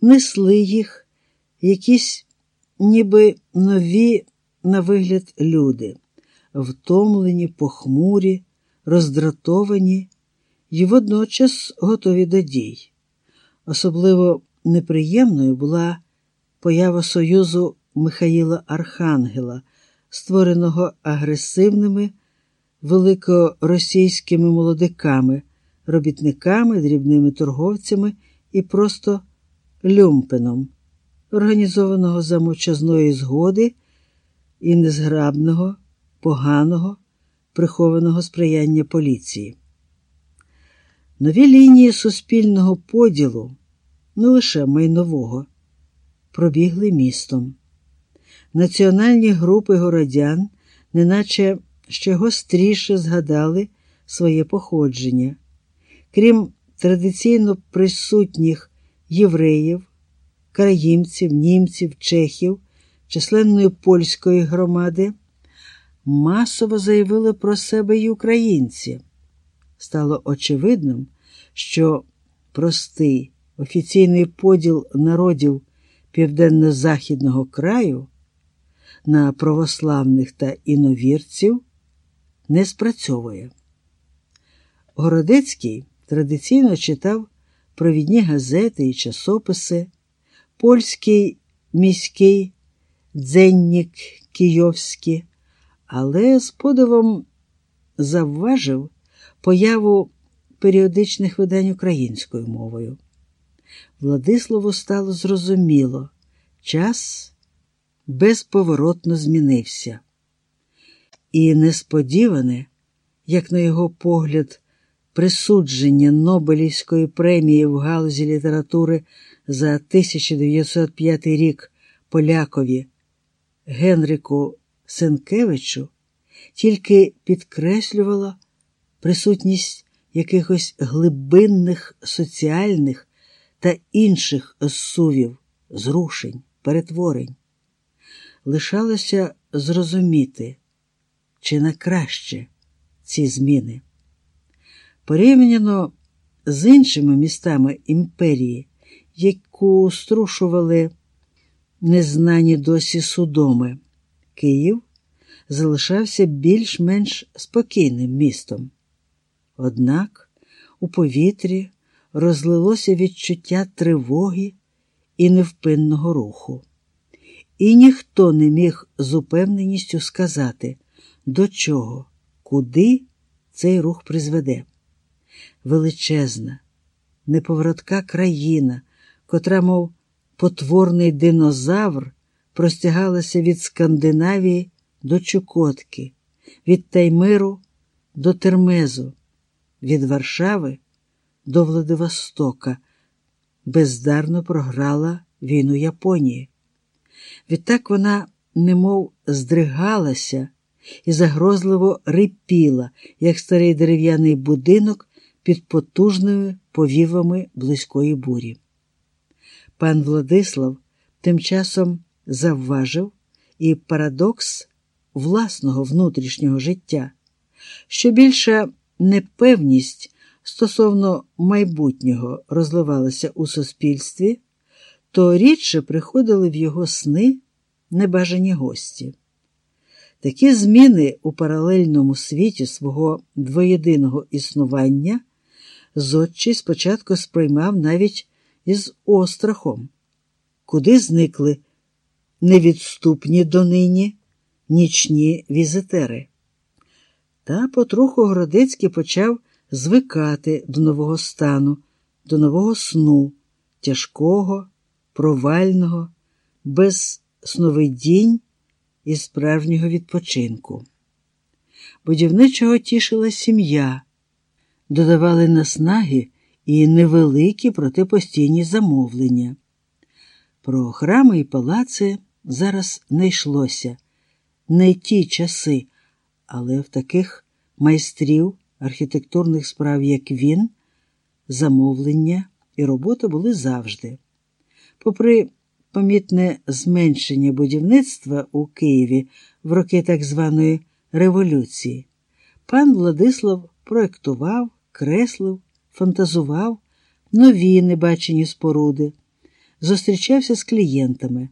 несли їх якісь ніби нові на вигляд люди, втомлені, похмурі, роздратовані і водночас готові до дій. Особливо неприємною була поява Союзу Михаїла Архангела, створеного агресивними великоросійськими молодиками, робітниками, дрібними торговцями і просто люмпеном, організованого за мовчазної згоди і незграбного, поганого, прихованого сприяння поліції. Нові лінії суспільного поділу, не лише майнового, пробігли містом. Національні групи городян, неначе ще гостріше згадали своє походження. Крім традиційно присутніх євреїв, країмців, німців, чехів, численної польської громади, масово заявили про себе й українці. Стало очевидним, що простий офіційний поділ народів південно-західного краю на православних та іновірців не спрацьовує. Городецький традиційно читав провідні газети і часописи, польський міський дзеннік Київський, але з подивом завважив появу періодичних видань українською мовою. Владиславу стало зрозуміло, час безповоротно змінився. І несподіване, як на його погляд, присудження Нобелівської премії в галузі літератури за 1905 рік полякові Генрику Сенкевичу тільки підкреслювало присутність якихось глибинних соціальних та інших зсувів, зрушень, перетворень. Лишалося зрозуміти, чи на краще ці зміни. Порівняно з іншими містами імперії, яку струшували незнані досі судоми, Київ залишався більш-менш спокійним містом. Однак у повітрі розлилося відчуття тривоги і невпинного руху. І ніхто не міг з упевненістю сказати, до чого, куди цей рух призведе. Величезна, неповоротка країна, котра, мов потворний динозавр, простягалася від Скандинавії до Чукотки, від Таймиру до Термезу, від Варшави до Владивостока, бездарно програла війну Японії. Відтак вона немов здригалася і загрозливо рипіла, як старий дерев'яний будинок під потужними повівами близької бурі. Пан Владислав тим часом завважив і парадокс власного внутрішнього життя, що більша непевність стосовно майбутнього розливалася у суспільстві, то рідше приходили в його сни небажані гості. Такі зміни у паралельному світі свого двоєдиного існування зодчий спочатку сприймав навіть із острахом, куди зникли невідступні донині нічні візитери. Та потроху Городецький почав звикати до нового стану, до нового сну, тяжкого, провального, без сновидінь і справжнього відпочинку. Будівничого тішила сім'я, додавали наснаги і невеликі, проте постійні замовлення. Про храми і палаци зараз не йшлося, не ті часи, але в таких майстрів архітектурних справ, як він, замовлення і робота були завжди. Попри помітне зменшення будівництва у Києві в роки так званої революції, пан Владислав проектував, креслив, фантазував нові небачені споруди, зустрічався з клієнтами,